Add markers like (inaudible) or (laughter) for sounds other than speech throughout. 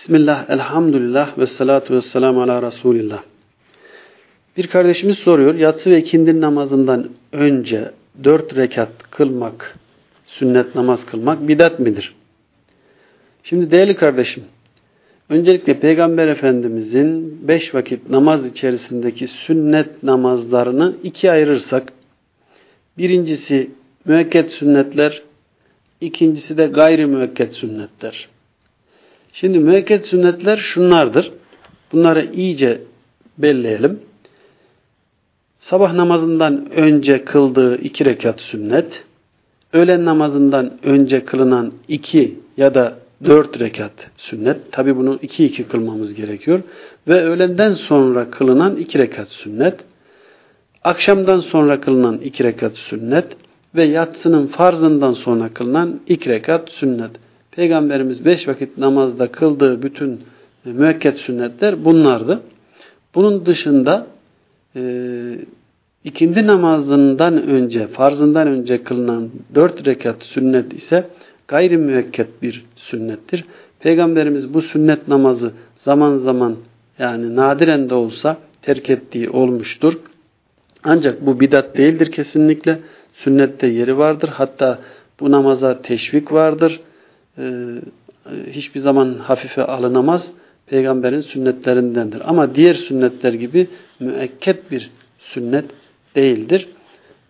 Bismillah, elhamdülillah ve salatu ve selamu ala Resulillah. Bir kardeşimiz soruyor, yatsı ve ikindi namazından önce dört rekat kılmak, sünnet namaz kılmak bidat midir? Şimdi değerli kardeşim, öncelikle Peygamber Efendimizin beş vakit namaz içerisindeki sünnet namazlarını ikiye ayırırsak, birincisi müekket sünnetler, ikincisi de gayri müekket sünnetler. Şimdi müekket sünnetler şunlardır. Bunları iyice belleyelim. Sabah namazından önce kıldığı iki rekat sünnet, öğlen namazından önce kılınan iki ya da dört rekat sünnet, tabi bunu iki iki kılmamız gerekiyor, ve öğlenden sonra kılınan iki rekat sünnet, akşamdan sonra kılınan iki rekat sünnet ve yatsının farzından sonra kılınan iki rekat sünnet. Peygamberimiz beş vakit namazda kıldığı bütün e, müekket sünnetler bunlardı. Bunun dışında e, ikindi namazından önce, farzından önce kılınan dört rekat sünnet ise gayri müekket bir sünnettir. Peygamberimiz bu sünnet namazı zaman zaman yani nadiren de olsa terk ettiği olmuştur. Ancak bu bidat değildir kesinlikle. Sünnette yeri vardır. Hatta bu namaza teşvik vardır. Ee, hiçbir zaman hafife alınamaz. Peygamberin sünnetlerindendir. Ama diğer sünnetler gibi müekket bir sünnet değildir.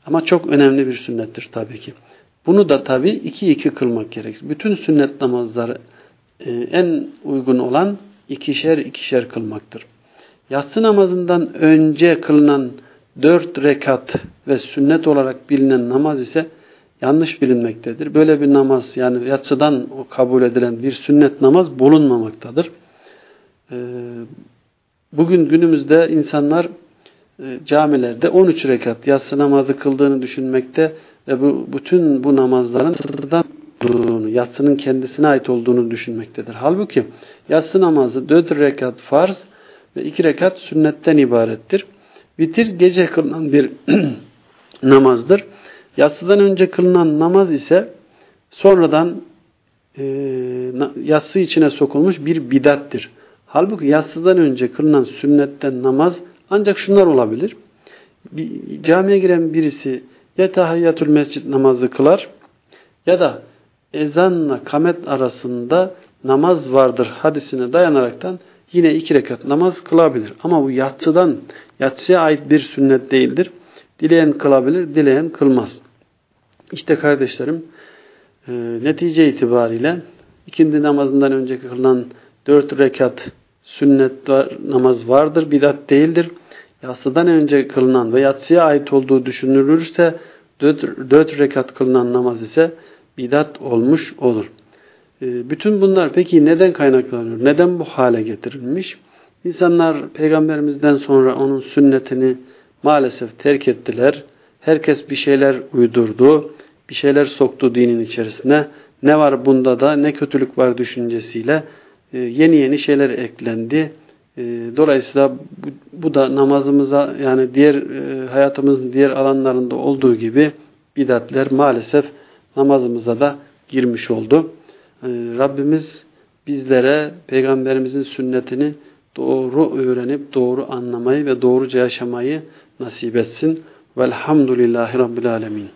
Ama çok önemli bir sünnettir tabii ki. Bunu da tabii iki iki kılmak gerekir. Bütün sünnet namazları e, en uygun olan ikişer ikişer kılmaktır. Yatsı namazından önce kılınan dört rekat ve sünnet olarak bilinen namaz ise yanlış bilinmektedir. Böyle bir namaz yani yatsıdan kabul edilen bir sünnet namaz bulunmamaktadır. Ee, bugün günümüzde insanlar e, camilerde 13 rekat yatsı namazı kıldığını düşünmekte ve bu bütün bu namazların olduğunu, yatsının kendisine ait olduğunu düşünmektedir. Halbuki yatsı namazı 4 rekat farz ve 2 rekat sünnetten ibarettir. Vitir gece kılınan bir (clears throat) namazdır. Yatsıdan önce kılınan namaz ise sonradan e, yatsı içine sokulmuş bir bidattir. Halbuki yatsıdan önce kılınan sünnetten namaz ancak şunlar olabilir. Bir, camiye giren birisi ya tahiyyatul mescid namazı kılar ya da ezanla kamet arasında namaz vardır hadisine dayanaraktan yine iki rekat namaz kılabilir. Ama bu yatsıdan, yatsıya ait bir sünnet değildir. Dileyen kılabilir, dileyen kılmaz. İşte kardeşlerim, e, netice itibariyle ikindi namazından önce kılınan dört rekat sünnet namaz vardır, bidat değildir. Yatsıdan önce kılınan ve yatsıya ait olduğu düşünülürse dört, dört rekat kılınan namaz ise bidat olmuş olur. E, bütün bunlar peki neden kaynaklanıyor? Neden bu hale getirilmiş? İnsanlar peygamberimizden sonra onun sünnetini maalesef terk ettiler. Herkes bir şeyler uydurdu, bir şeyler soktu dinin içerisine. Ne var bunda da ne kötülük var düşüncesiyle e, yeni yeni şeyler eklendi. E, dolayısıyla bu, da namazımıza yani diğer e, hayatımızın diğer alanlarında olduğu gibi bidatler maalesef namazımıza da girmiş oldu. Rabbimiz bizlere peygamberimizin sünnetini doğru öğrenip doğru anlamayı ve doğruca yaşamayı nasip etsin. Velhamdülillahi Rabbil Alemin.